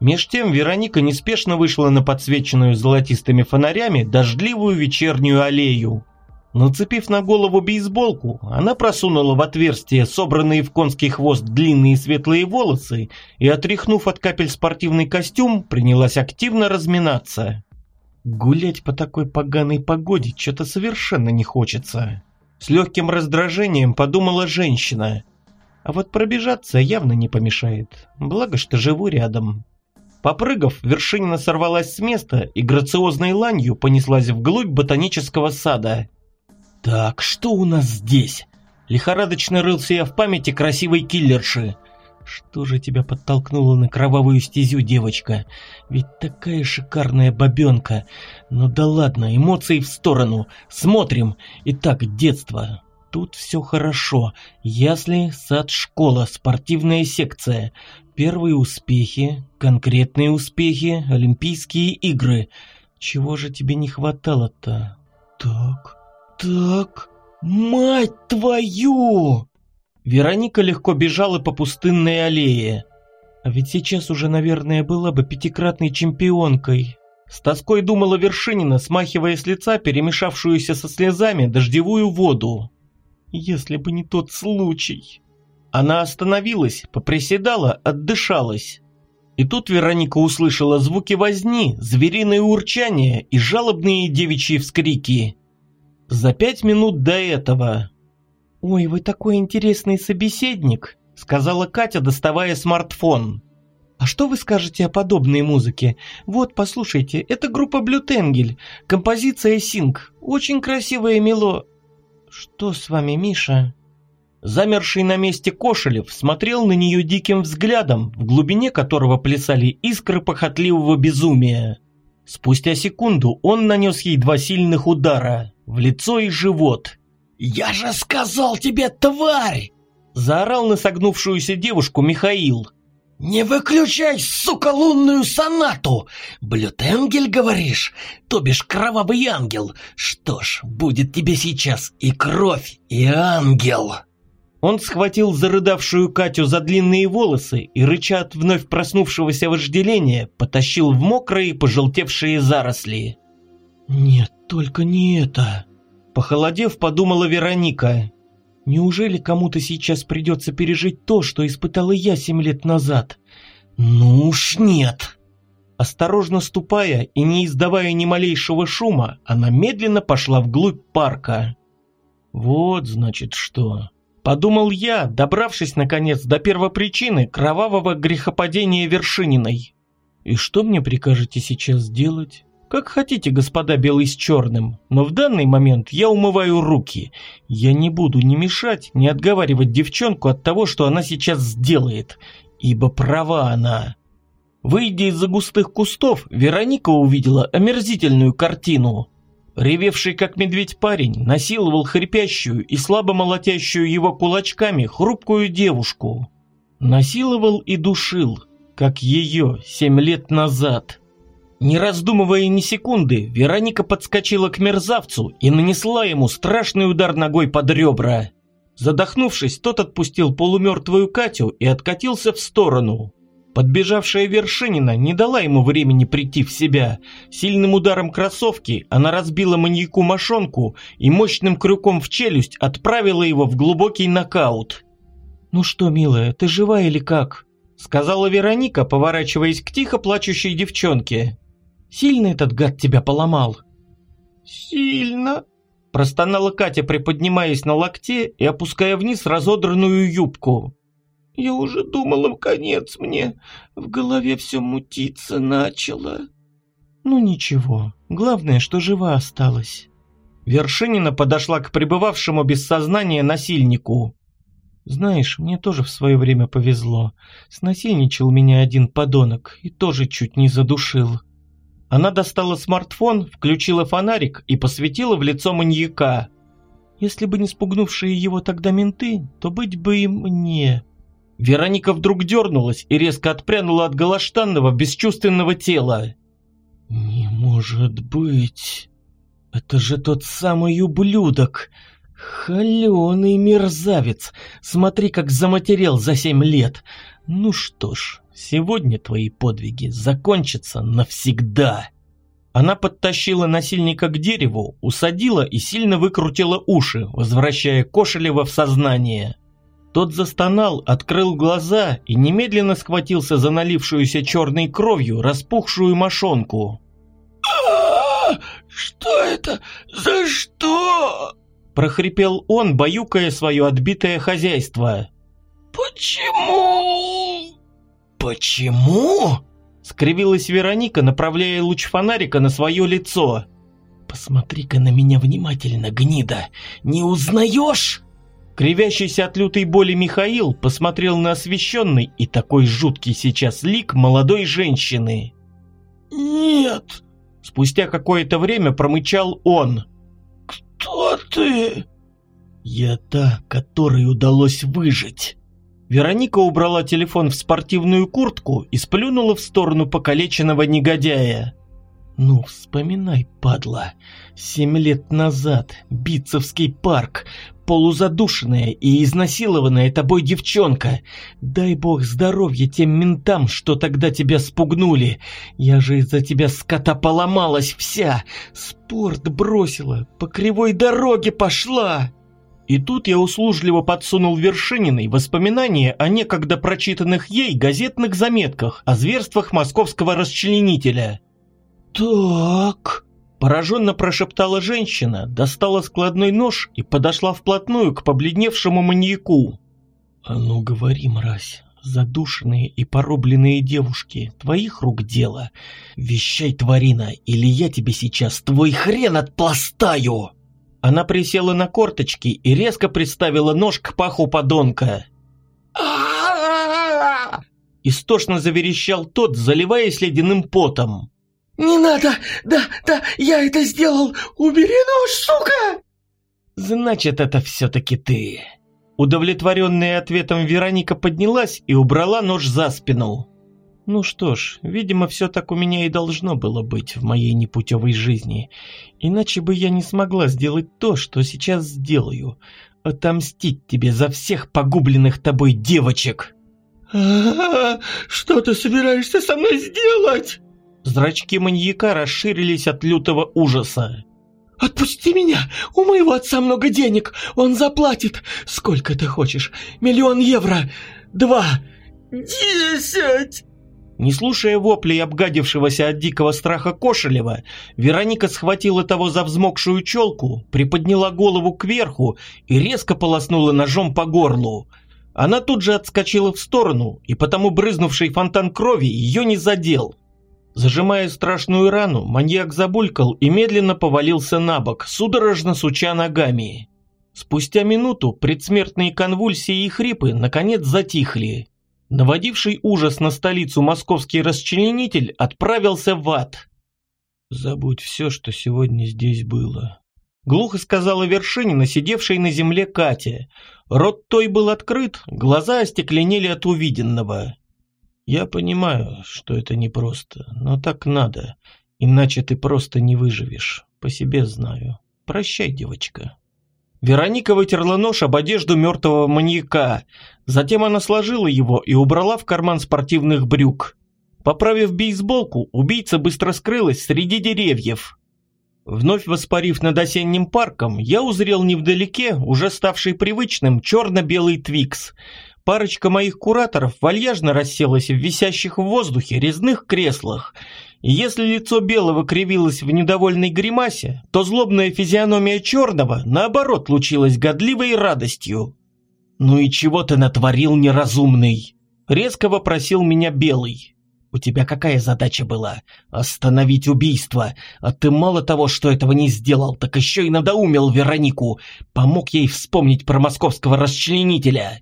Меж тем Вероника неспешно вышла на подсвеченную золотистыми фонарями дождливую вечернюю аллею. Нацепив на голову бейсболку, она просунула в отверстие собранные в конский хвост длинные светлые волосы и, отряхнув от капель спортивный костюм, принялась активно разминаться. Гулять по такой поганой погоде что-то совершенно не хочется. С легким раздражением подумала женщина. А вот пробежаться явно не помешает, благо что живу рядом. Попрыгав, Вершинина сорвалась с места и грациозной ланью понеслась вглубь ботанического сада. «Так, что у нас здесь?» Лихорадочно рылся я в памяти красивой киллерши. Что же тебя подтолкнуло на кровавую стезю, девочка? Ведь такая шикарная бабенка. Ну да ладно, эмоции в сторону. Смотрим. Итак, детство. Тут все хорошо. Ясли, сад, школа, спортивная секция. Первые успехи, конкретные успехи, Олимпийские игры. Чего же тебе не хватало-то? Так, так, мать твою! Вероника легко бежала по пустынной аллее. А ведь сейчас уже, наверное, была бы пятикратной чемпионкой. С тоской думала Вершинина, смахивая с лица перемешавшуюся со слезами дождевую воду. Если бы не тот случай. Она остановилась, поприседала, отдышалась. И тут Вероника услышала звуки возни, звериное урчание и жалобные девичьи вскрики. За пять минут до этого. «Ой, вы такой интересный собеседник», — сказала Катя, доставая смартфон. «А что вы скажете о подобной музыке? Вот, послушайте, это группа Блютенгель, композиция Синг, очень красивая мело...» «Что с вами, Миша?» Замерший на месте Кошелев смотрел на нее диким взглядом, в глубине которого плясали искры похотливого безумия. Спустя секунду он нанес ей два сильных удара в лицо и живот. «Я же сказал тебе, тварь!» Заорал на согнувшуюся девушку Михаил. «Не выключай, сука, лунную сонату! Блютенгель, говоришь? То бишь кровавый ангел. Что ж, будет тебе сейчас и кровь, и ангел!» Он схватил зарыдавшую Катю за длинные волосы и, рыча от вновь проснувшегося вожделения, потащил в мокрые пожелтевшие заросли. «Нет, только не это!» Похолодев, подумала Вероника. «Неужели кому-то сейчас придется пережить то, что испытала я семь лет назад?» «Ну уж нет!» Осторожно ступая и не издавая ни малейшего шума, она медленно пошла вглубь парка. «Вот, значит, что...» Подумал я, добравшись наконец до первопричины кровавого грехопадения Вершининой. И что мне прикажете сейчас делать? Как хотите, господа белый с черным, но в данный момент я умываю руки. Я не буду ни мешать, ни отговаривать девчонку от того, что она сейчас сделает, ибо права она. Выйдя из-за густых кустов, Вероника увидела омерзительную картину. Ревевший как медведь парень насиловал хрипящую и слабо молотящую его кулачками хрупкую девушку. Насиловал и душил, как ее семь лет назад. Не раздумывая ни секунды, Вероника подскочила к мерзавцу и нанесла ему страшный удар ногой под ребра. Задохнувшись, тот отпустил полумертвую Катю и откатился в сторону. Подбежавшая Вершинина не дала ему времени прийти в себя. Сильным ударом кроссовки она разбила маньяку мошонку и мощным крюком в челюсть отправила его в глубокий нокаут. «Ну что, милая, ты жива или как?» Сказала Вероника, поворачиваясь к тихо плачущей девчонке. «Сильно этот гад тебя поломал?» сильно!» Простонала Катя, приподнимаясь на локте и опуская вниз разодранную юбку. «Я уже думала, конец мне. В голове все мутиться начало». «Ну ничего, главное, что жива осталась». Вершинина подошла к пребывавшему без сознания насильнику. «Знаешь, мне тоже в свое время повезло. Снасильничал меня один подонок и тоже чуть не задушил. Она достала смартфон, включила фонарик и посветила в лицо маньяка. Если бы не спугнувшие его тогда менты, то быть бы и мне. Вероника вдруг дернулась и резко отпрянула от голоштанного, бесчувственного тела. «Не может быть! Это же тот самый ублюдок! Холеный мерзавец! Смотри, как заматерел за семь лет! Ну что ж, Сегодня твои подвиги закончатся навсегда. Она подтащила насильника к дереву, усадила и сильно выкрутила уши, возвращая Кошелева в сознание. Тот застонал, открыл глаза и немедленно схватился за налившуюся черной кровью распухшую мошонку. «Что это? За что?» прохрипел он, баюкая свое отбитое хозяйство. «Почему?» «Почему?» — скривилась Вероника, направляя луч фонарика на свое лицо. «Посмотри-ка на меня внимательно, гнида! Не узнаешь?» Кривящийся от лютой боли Михаил посмотрел на освещенный и такой жуткий сейчас лик молодой женщины. «Нет!» Спустя какое-то время промычал он. «Кто ты?» «Я та, которой удалось выжить». Вероника убрала телефон в спортивную куртку и сплюнула в сторону покалеченного негодяя. «Ну, вспоминай, падла. Семь лет назад, Битцевский парк, полузадушенная и изнасилованная тобой девчонка. Дай бог здоровья тем ментам, что тогда тебя спугнули. Я же из-за тебя скота поломалась вся. Спорт бросила, по кривой дороге пошла». И тут я услужливо подсунул Вершининой воспоминания о некогда прочитанных ей газетных заметках о зверствах московского расчленителя. «Так...» – пораженно прошептала женщина, достала складной нож и подошла вплотную к побледневшему маньяку. «А ну говори, мразь, задушенные и порубленные девушки, твоих рук дело. Вещай, тварина, или я тебе сейчас твой хрен отпластаю!» Она присела на корточки и резко приставила нож к паху подонка. Истошно заверещал тот, заливаясь ледяным потом. «Не надо! Да, да, я это сделал! Убери нож, сука!» «Значит, это все-таки ты!» Удовлетворенная ответом Вероника поднялась и убрала нож за спину. Ну что ж, видимо, все так у меня и должно было быть в моей непутевой жизни. Иначе бы я не смогла сделать то, что сейчас сделаю. Отомстить тебе за всех погубленных тобой девочек. А, что ты собираешься со мной сделать? Зрачки маньяка расширились от лютого ужаса. «Отпусти меня! У моего отца много денег! Он заплатит! Сколько ты хочешь? Миллион евро! Два! Десять!» Не слушая воплей обгадившегося от дикого страха Кошелева, Вероника схватила того за взмокшую челку, приподняла голову кверху и резко полоснула ножом по горлу. Она тут же отскочила в сторону, и потому брызнувший фонтан крови ее не задел. Зажимая страшную рану, маньяк забулькал и медленно повалился на бок, судорожно суча ногами. Спустя минуту предсмертные конвульсии и хрипы наконец затихли. Наводивший ужас на столицу московский расчленитель отправился в ад. «Забудь все, что сегодня здесь было», — глухо сказала Вершинина, сидевшей на земле Катя. Рот той был открыт, глаза остекленели от увиденного. «Я понимаю, что это непросто, но так надо, иначе ты просто не выживешь, по себе знаю. Прощай, девочка». Вероника вытерла нож об одежду мертвого маньяка. Затем она сложила его и убрала в карман спортивных брюк. Поправив бейсболку, убийца быстро скрылась среди деревьев. Вновь воспарив над осенним парком, я узрел невдалеке уже ставший привычным черно-белый твикс. Парочка моих кураторов вальяжно расселась в висящих в воздухе резных креслах. И если лицо белого кривилось в недовольной гримасе, то злобная физиономия черного, наоборот, лучилась годливой радостью. «Ну и чего ты натворил, неразумный?» Резко вопросил меня белый. «У тебя какая задача была? Остановить убийство. А ты мало того, что этого не сделал, так еще и надоумил Веронику. Помог ей вспомнить про московского расчленителя».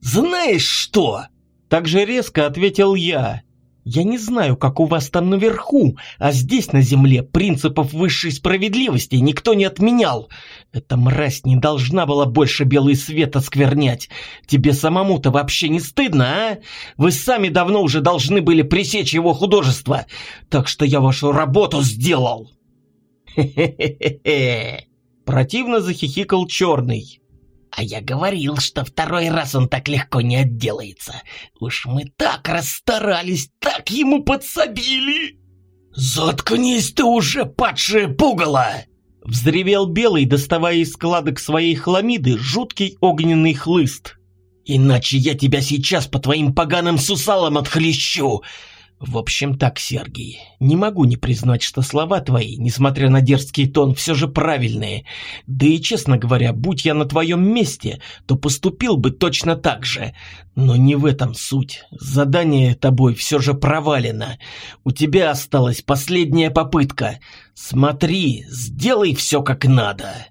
«Знаешь что?» Так же резко ответил я. Я не знаю, как у вас там наверху, а здесь на земле принципов высшей справедливости никто не отменял. Эта мразь не должна была больше белый свет осквернять. Тебе самому-то вообще не стыдно, а? Вы сами давно уже должны были пресечь его художество, так что я вашу работу сделал. Хе-хе-хе-хе. Противно захихикал черный. А я говорил, что второй раз он так легко не отделается. Уж мы так расстарались, так ему подсобили. Заткнись ты уже, падшее пугало! Взревел Белый, доставая из складок своей хламиды жуткий огненный хлыст. Иначе я тебя сейчас по твоим поганым сусалам отхлещу. В общем так, Сергей, не могу не признать, что слова твои, несмотря на дерзкий тон, все же правильные. Да и, честно говоря, будь я на твоем месте, то поступил бы точно так же. Но не в этом суть. Задание тобой все же провалено. У тебя осталась последняя попытка. Смотри, сделай все как надо.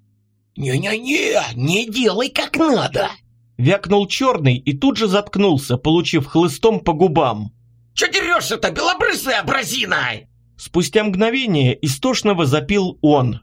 «Не-не-не, не делай как надо!» Вякнул черный и тут же заткнулся, получив хлыстом по губам. Че дерешься-то, белобрысая абразина?» Спустя мгновение истошно запил он.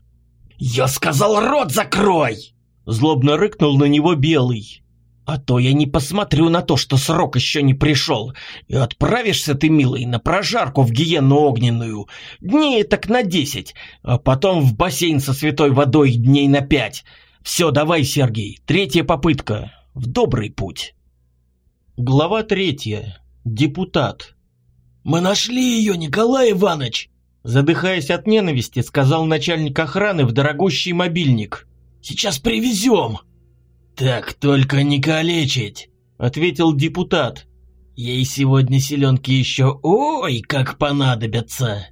«Я сказал, рот закрой!» Злобно рыкнул на него белый. «А то я не посмотрю на то, что срок еще не пришел, и отправишься ты, милый, на прожарку в гиену огненную. Дней так на десять, а потом в бассейн со святой водой дней на пять. Все, давай, Сергей, третья попытка. В добрый путь». Глава третья. Депутат. «Мы нашли ее, Николай Иванович!» Задыхаясь от ненависти, сказал начальник охраны в дорогущий мобильник. «Сейчас привезем!» «Так только не калечить!» Ответил депутат. «Ей сегодня селенки еще ой как понадобятся!»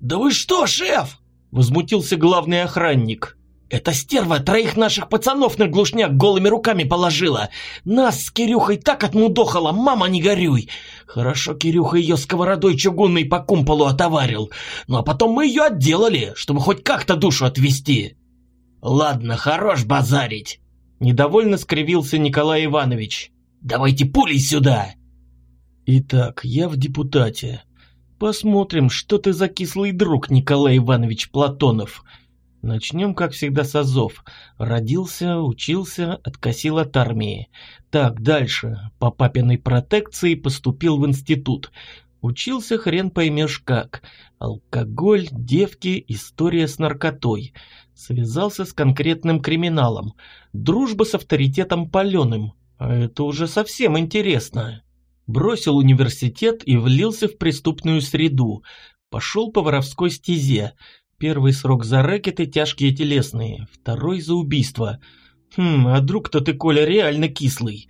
«Да вы что, шеф?» Возмутился главный охранник. Эта стерва троих наших пацанов на глушняк голыми руками положила. Нас с Кирюхой так отмудохала, мама не горюй. Хорошо Кирюха ее сковородой чугунной по кумполу отоварил. Ну а потом мы ее отделали, чтобы хоть как-то душу отвести. Ладно, хорош базарить. Недовольно скривился Николай Иванович. Давайте пулей сюда. Итак, я в депутате. Посмотрим, что ты за кислый друг, Николай Иванович Платонов. Начнем, как всегда, с азов. Родился, учился, откосил от армии. Так, дальше. По папиной протекции поступил в институт. Учился хрен поймешь как. Алкоголь, девки, история с наркотой. Связался с конкретным криминалом. Дружба с авторитетом паленым. А это уже совсем интересно. Бросил университет и влился в преступную среду. Пошел по воровской стезе. Первый срок за рэкеты тяжкие телесные, второй за убийство. Хм, а друг-то ты, Коля, реально кислый.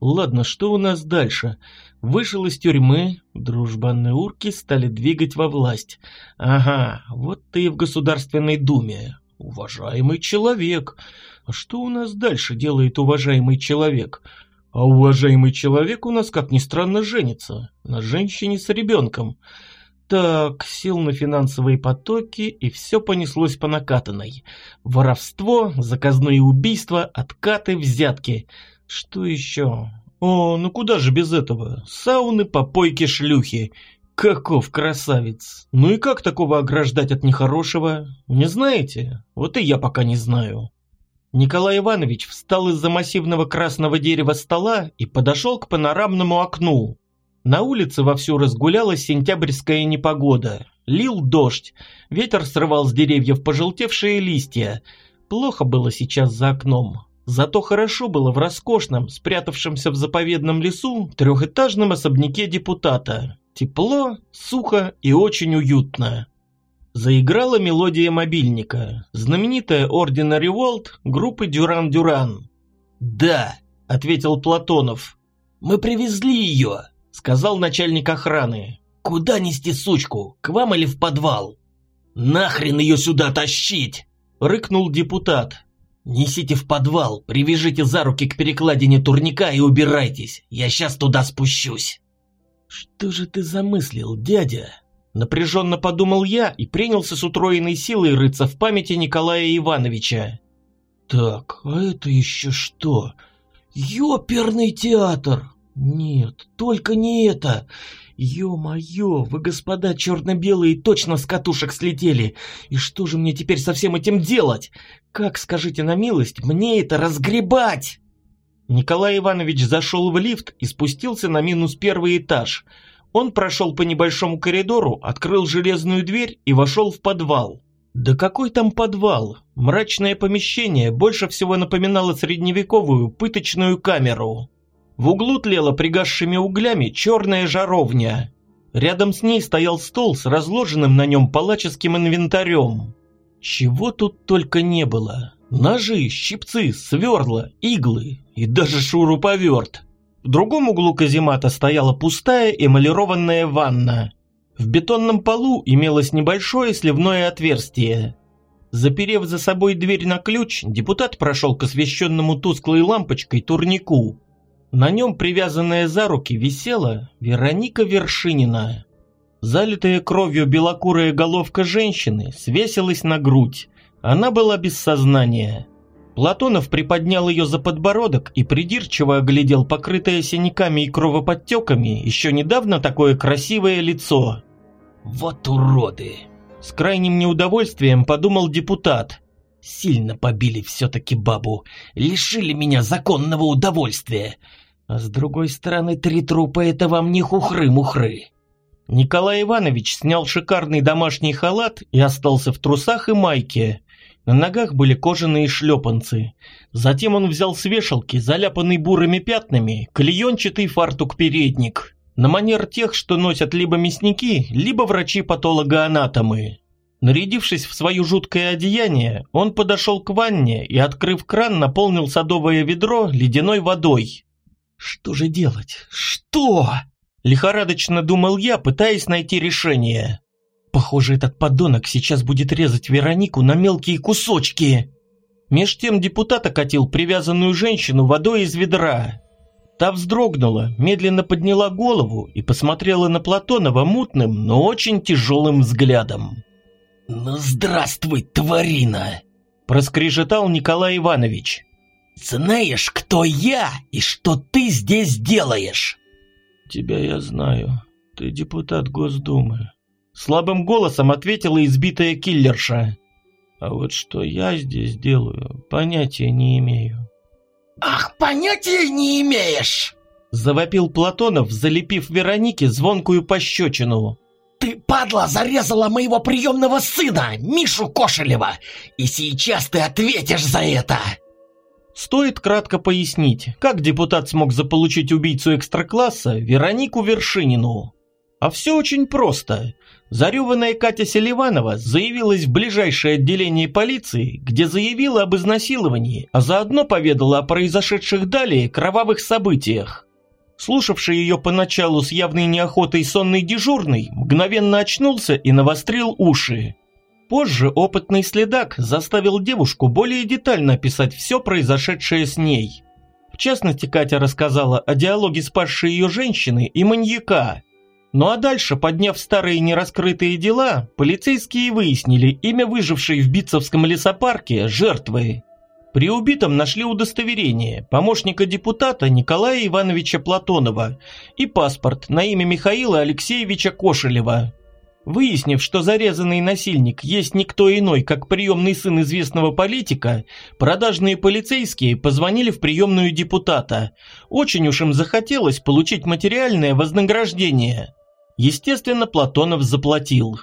Ладно, что у нас дальше? Вышел из тюрьмы, дружбанные урки стали двигать во власть. Ага, вот ты и в Государственной Думе. Уважаемый человек. А что у нас дальше делает уважаемый человек? А уважаемый человек у нас, как ни странно, женится. На женщине с ребенком. Так, сил на финансовые потоки, и все понеслось по накатанной. Воровство, заказные убийства, откаты, взятки. Что еще? О, ну куда же без этого? Сауны, попойки, шлюхи. Каков красавец! Ну и как такого ограждать от нехорошего? Не знаете? Вот и я пока не знаю. Николай Иванович встал из-за массивного красного дерева стола и подошел к панорамному окну, на улице вовсю разгулялась сентябрьская непогода. Лил дождь, ветер срывал с деревьев пожелтевшие листья. Плохо было сейчас за окном. Зато хорошо было в роскошном, спрятавшемся в заповедном лесу, трехэтажном особняке депутата. Тепло, сухо и очень уютно. Заиграла мелодия мобильника, знаменитая Ordinary World группы Дюран-Дюран. «Да», — ответил Платонов, — «мы привезли ее» сказал начальник охраны. куда нести сучку, к вам или в подвал? Нахрен ее сюда тащить? Рыкнул депутат. Несите в подвал, привяжите за руки к перекладине турника и убирайтесь. Я сейчас туда спущусь. Что же ты замыслил, дядя? Напряженно подумал я и принялся с утроенной силой рыться в памяти Николая Ивановича. Так, а это еще что? Ёперный театр! Нет, только не это! Ё-моё, вы, господа черно-белые, точно с катушек слетели! И что же мне теперь со всем этим делать? Как, скажите на милость, мне это разгребать? Николай Иванович зашел в лифт и спустился на минус первый этаж. Он прошел по небольшому коридору, открыл железную дверь и вошел в подвал. Да какой там подвал? Мрачное помещение больше всего напоминало средневековую пыточную камеру. В углу тлела пригасшими углями черная жаровня. Рядом с ней стоял стол с разложенным на нем палаческим инвентарем. Чего тут только не было. Ножи, щипцы, сверла, иглы и даже шуруповерт. В другом углу каземата стояла пустая эмалированная ванна. В бетонном полу имелось небольшое сливное отверстие. Заперев за собой дверь на ключ, депутат прошел к освещенному тусклой лампочкой турнику. На нем, привязанная за руки, висела Вероника Вершинина. Залитая кровью белокурая головка женщины свесилась на грудь. Она была без сознания. Платонов приподнял ее за подбородок и придирчиво оглядел покрытое синяками и кровоподтеками еще недавно такое красивое лицо. «Вот уроды!» С крайним неудовольствием подумал депутат. «Сильно побили все-таки бабу, лишили меня законного удовольствия. А с другой стороны, три трупа — это вам не хухры-мухры». Николай Иванович снял шикарный домашний халат и остался в трусах и майке. На ногах были кожаные шлепанцы. Затем он взял с вешалки, заляпанный бурыми пятнами, клеенчатый фартук-передник на манер тех, что носят либо мясники, либо врачи-патологоанатомы. Нарядившись в свое жуткое одеяние, он подошел к ванне и, открыв кран, наполнил садовое ведро ледяной водой. «Что же делать? Что?» Лихорадочно думал я, пытаясь найти решение. «Похоже, этот подонок сейчас будет резать Веронику на мелкие кусочки!» Меж тем депутат окатил привязанную женщину водой из ведра. Та вздрогнула, медленно подняла голову и посмотрела на Платонова мутным, но очень тяжелым взглядом. «Ну здравствуй, тварина!» – проскрежетал Николай Иванович. «Знаешь, кто я и что ты здесь делаешь?» «Тебя я знаю. Ты депутат Госдумы». Слабым голосом ответила избитая киллерша. «А вот что я здесь делаю, понятия не имею». «Ах, понятия не имеешь!» Завопил Платонов, залепив Веронике звонкую пощечину. «Ты, падла, зарезала моего приемного сына, Мишу Кошелева, и сейчас ты ответишь за это!» Стоит кратко пояснить, как депутат смог заполучить убийцу экстракласса Веронику Вершинину. А все очень просто. Зареванная Катя Селиванова заявилась в ближайшее отделение полиции, где заявила об изнасиловании, а заодно поведала о произошедших далее кровавых событиях. Слушавший ее поначалу с явной неохотой сонный дежурный мгновенно очнулся и навострил уши. Позже опытный следак заставил девушку более детально описать все произошедшее с ней. В частности, Катя рассказала о диалоге спасшей ее женщины и маньяка, ну а дальше, подняв старые нераскрытые дела, полицейские выяснили имя выжившей в Битцевском лесопарке жертвы. При убитом нашли удостоверение помощника депутата Николая Ивановича Платонова и паспорт на имя Михаила Алексеевича Кошелева. Выяснив, что зарезанный насильник есть никто иной, как приемный сын известного политика, продажные полицейские позвонили в приемную депутата. Очень уж им захотелось получить материальное вознаграждение. Естественно, Платонов заплатил.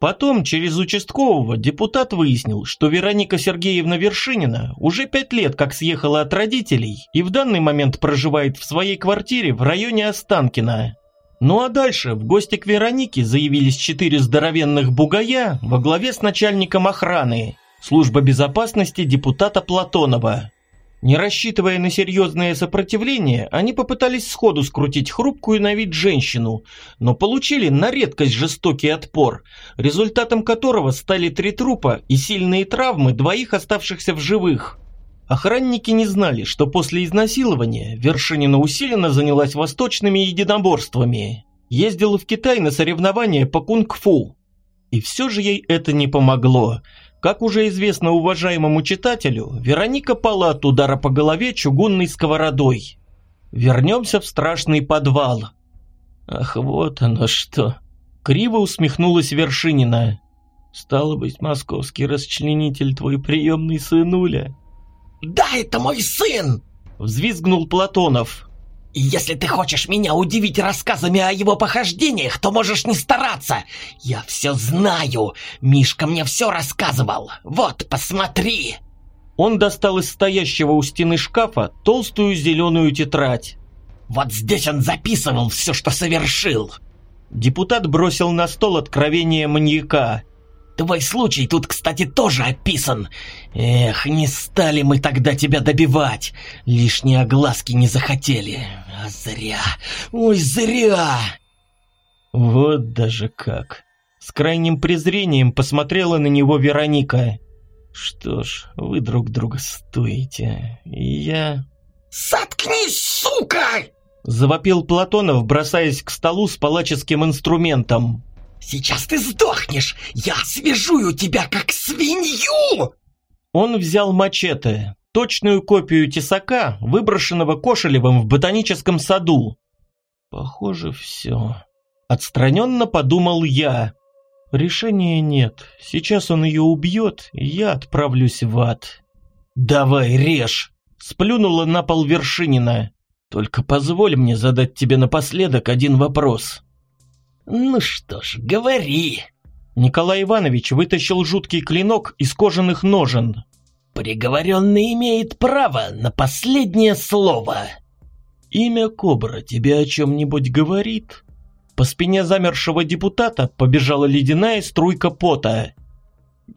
Потом, через участкового, депутат выяснил, что Вероника Сергеевна Вершинина уже пять лет как съехала от родителей и в данный момент проживает в своей квартире в районе Останкино. Ну а дальше в гости к Веронике заявились четыре здоровенных бугая во главе с начальником охраны, служба безопасности депутата Платонова. Не рассчитывая на серьезное сопротивление, они попытались сходу скрутить хрупкую на вид женщину, но получили на редкость жестокий отпор, результатом которого стали три трупа и сильные травмы двоих оставшихся в живых. Охранники не знали, что после изнасилования Вершинина усиленно занялась восточными единоборствами, ездила в Китай на соревнования по кунг-фу. И все же ей это не помогло – как уже известно уважаемому читателю, Вероника пала от удара по голове чугунной сковородой. Вернемся в страшный подвал. Ах, вот оно что. Криво усмехнулась Вершинина. Стало быть, московский расчленитель твой приемный сынуля. Да, это мой сын! Взвизгнул Платонов. Если ты хочешь меня удивить рассказами о его похождениях, то можешь не стараться. Я все знаю. Мишка мне все рассказывал. Вот, посмотри. Он достал из стоящего у стены шкафа толстую зеленую тетрадь. Вот здесь он записывал все, что совершил. Депутат бросил на стол откровение маньяка. Твой случай тут, кстати, тоже описан. Эх, не стали мы тогда тебя добивать. Лишние огласки не захотели. А зря. Ой, зря. Вот даже как. С крайним презрением посмотрела на него Вероника. Что ж, вы друг друга стоите. И я... «Заткнись, сука!» Завопил Платонов, бросаясь к столу с палаческим инструментом. Сейчас ты сдохнешь! Я свяжую тебя как свинью!» Он взял мачете, точную копию тесака, выброшенного Кошелевым в ботаническом саду. «Похоже, все». Отстраненно подумал я. Решения нет. Сейчас он ее убьет, и я отправлюсь в ад. «Давай, режь!» Сплюнула на пол Вершинина. «Только позволь мне задать тебе напоследок один вопрос». «Ну что ж, говори!» Николай Иванович вытащил жуткий клинок из кожаных ножен. «Приговоренный имеет право на последнее слово!» «Имя Кобра тебе о чем-нибудь говорит?» По спине замершего депутата побежала ледяная струйка пота.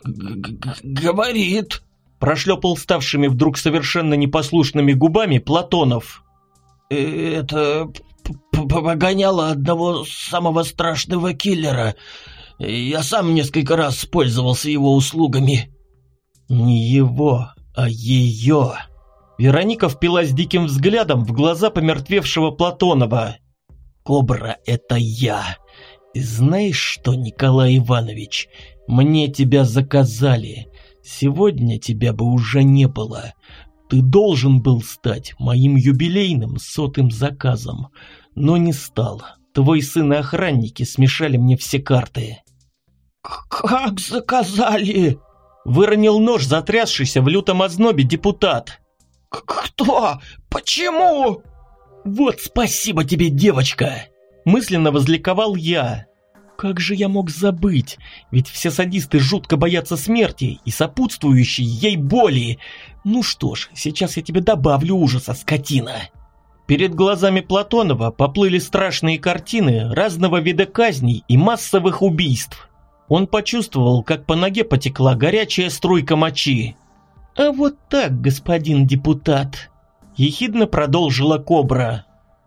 «Говорит!» Прошлепал ставшими вдруг совершенно непослушными губами Платонов. «Это погоняла одного самого страшного киллера. Я сам несколько раз пользовался его услугами». «Не его, а ее». Вероника впилась диким взглядом в глаза помертвевшего Платонова. «Кобра — это я. И знаешь что, Николай Иванович, мне тебя заказали. Сегодня тебя бы уже не было. Ты должен был стать моим юбилейным сотым заказом но не стал. Твой сын и охранники смешали мне все карты. «Как заказали?» Выронил нож, затрясшийся в лютом ознобе депутат. «Кто? Почему?» «Вот спасибо тебе, девочка!» Мысленно возликовал я. Как же я мог забыть? Ведь все садисты жутко боятся смерти и сопутствующей ей боли. Ну что ж, сейчас я тебе добавлю ужаса, скотина. Перед глазами Платонова поплыли страшные картины разного вида казней и массовых убийств. Он почувствовал, как по ноге потекла горячая струйка мочи. «А вот так, господин депутат», – ехидно продолжила Кобра.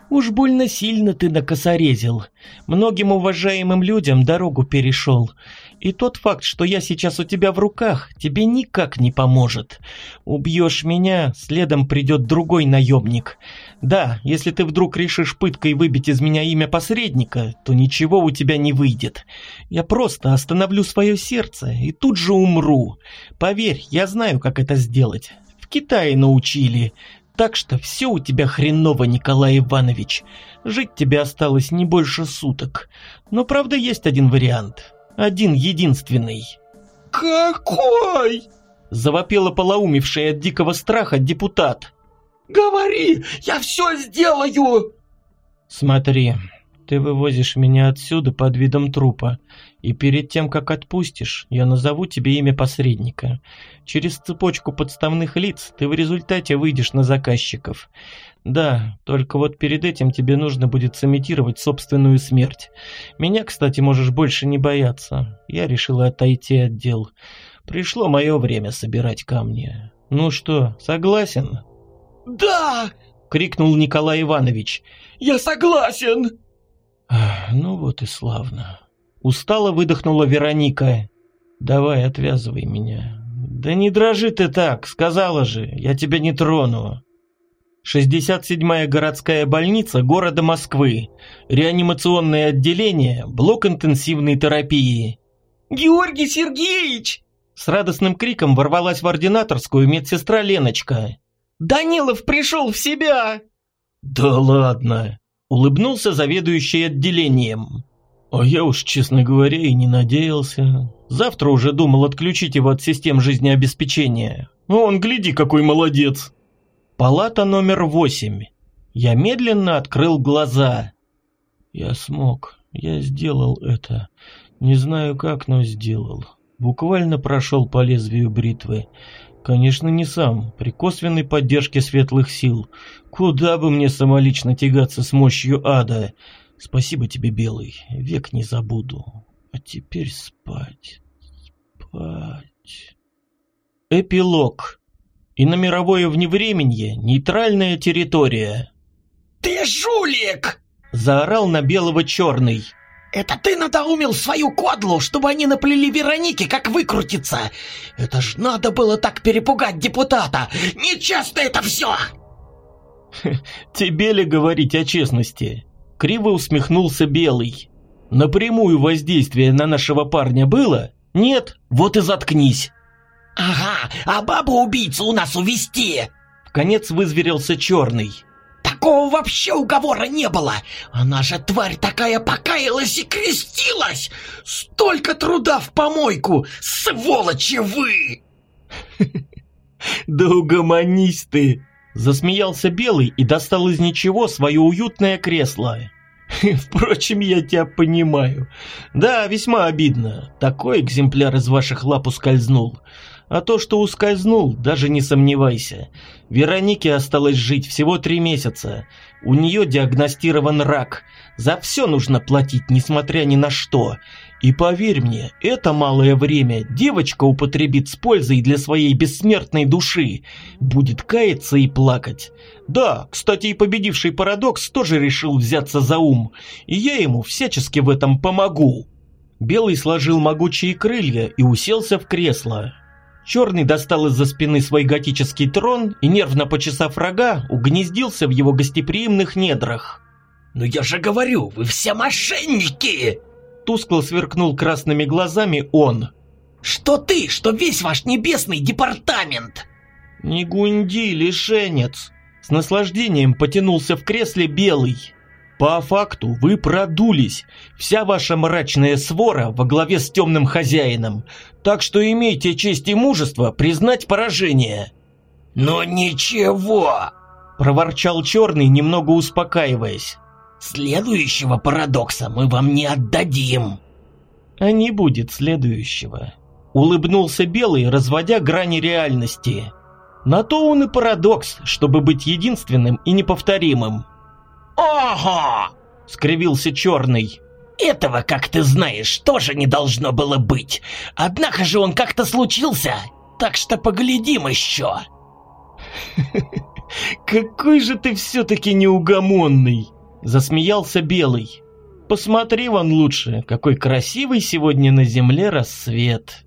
Уж больно сильно ты накосорезил. Многим уважаемым людям дорогу перешел. И тот факт, что я сейчас у тебя в руках, тебе никак не поможет. Убьешь меня, следом придет другой наемник. Да, если ты вдруг решишь пыткой выбить из меня имя посредника, то ничего у тебя не выйдет. Я просто остановлю свое сердце и тут же умру. Поверь, я знаю, как это сделать. В Китае научили. Так что все у тебя хреново, Николай Иванович. Жить тебе осталось не больше суток. Но правда есть один вариант. Один единственный. «Какой?» Завопила полоумевшая от дикого страха депутат. «Говори, я все сделаю!» «Смотри, ты вывозишь меня отсюда под видом трупа, и перед тем, как отпустишь, я назову тебе имя посредника. Через цепочку подставных лиц ты в результате выйдешь на заказчиков. Да, только вот перед этим тебе нужно будет сымитировать собственную смерть. Меня, кстати, можешь больше не бояться. Я решила отойти от дел. Пришло мое время собирать камни. Ну что, согласен?» Да!» — крикнул Николай Иванович. «Я согласен!» «Ну вот и славно!» Устало выдохнула Вероника. «Давай, отвязывай меня». «Да не дрожи ты так, сказала же, я тебя не трону». 67-я городская больница города Москвы. Реанимационное отделение, блок интенсивной терапии. «Георгий Сергеевич!» С радостным криком ворвалась в ординаторскую медсестра Леночка. «Данилов пришел в себя!» «Да ладно!» — улыбнулся заведующий отделением. «А я уж, честно говоря, и не надеялся. Завтра уже думал отключить его от систем жизнеобеспечения. Он, гляди, какой молодец!» Палата номер восемь. Я медленно открыл глаза. Я смог. Я сделал это. Не знаю как, но сделал. Буквально прошел по лезвию бритвы. Конечно, не сам, при косвенной поддержке светлых сил. Куда бы мне самолично тягаться с мощью ада? Спасибо тебе, Белый, век не забуду. А теперь спать, спать. Эпилог. И на мировое вневременье нейтральная территория. «Ты жулик!» — заорал на Белого черный. «Это ты надоумил свою кодлу, чтобы они наплели Веронике, как выкрутиться! Это ж надо было так перепугать депутата! Нечестно это все!» «Тебе ли говорить о честности?» Криво усмехнулся Белый. «Напрямую воздействие на нашего парня было? Нет? Вот и заткнись!» «Ага, а бабу-убийцу у нас увести. В конец вызверился черный. «Такого вообще уговора не было! Она же, тварь такая, покаялась и крестилась! Столько труда в помойку! Сволочи вы!» «Да угомонись ты!» Засмеялся Белый и достал из ничего свое уютное кресло. Впрочем, я тебя понимаю. Да, весьма обидно. Такой экземпляр из ваших лап ускользнул. А то, что ускользнул, даже не сомневайся. Веронике осталось жить всего три месяца. У нее диагностирован рак. За все нужно платить, несмотря ни на что. И поверь мне, это малое время девочка употребит с пользой для своей бессмертной души. Будет каяться и плакать. Да, кстати, и победивший парадокс тоже решил взяться за ум. И я ему всячески в этом помогу. Белый сложил могучие крылья и уселся в кресло. Черный достал из-за спины свой готический трон и, нервно почесав рога, угнездился в его гостеприимных недрах. «Ну я же говорю, вы все мошенники!» Тускло сверкнул красными глазами он. «Что ты, что весь ваш небесный департамент!» «Не гунди, лишенец!» С наслаждением потянулся в кресле белый. По факту вы продулись, вся ваша мрачная свора во главе с темным хозяином, так что имейте честь и мужество признать поражение». «Но ничего!» – проворчал Черный, немного успокаиваясь. «Следующего парадокса мы вам не отдадим!» «А не будет следующего», – улыбнулся Белый, разводя грани реальности. «На то он и парадокс, чтобы быть единственным и неповторимым». «Ого!» — скривился Черный. «Этого, как ты знаешь, тоже не должно было быть. Однако же он как-то случился, так что поглядим еще». «Какой же ты все-таки неугомонный!» — засмеялся Белый. «Посмотри вон лучше, какой красивый сегодня на земле рассвет!»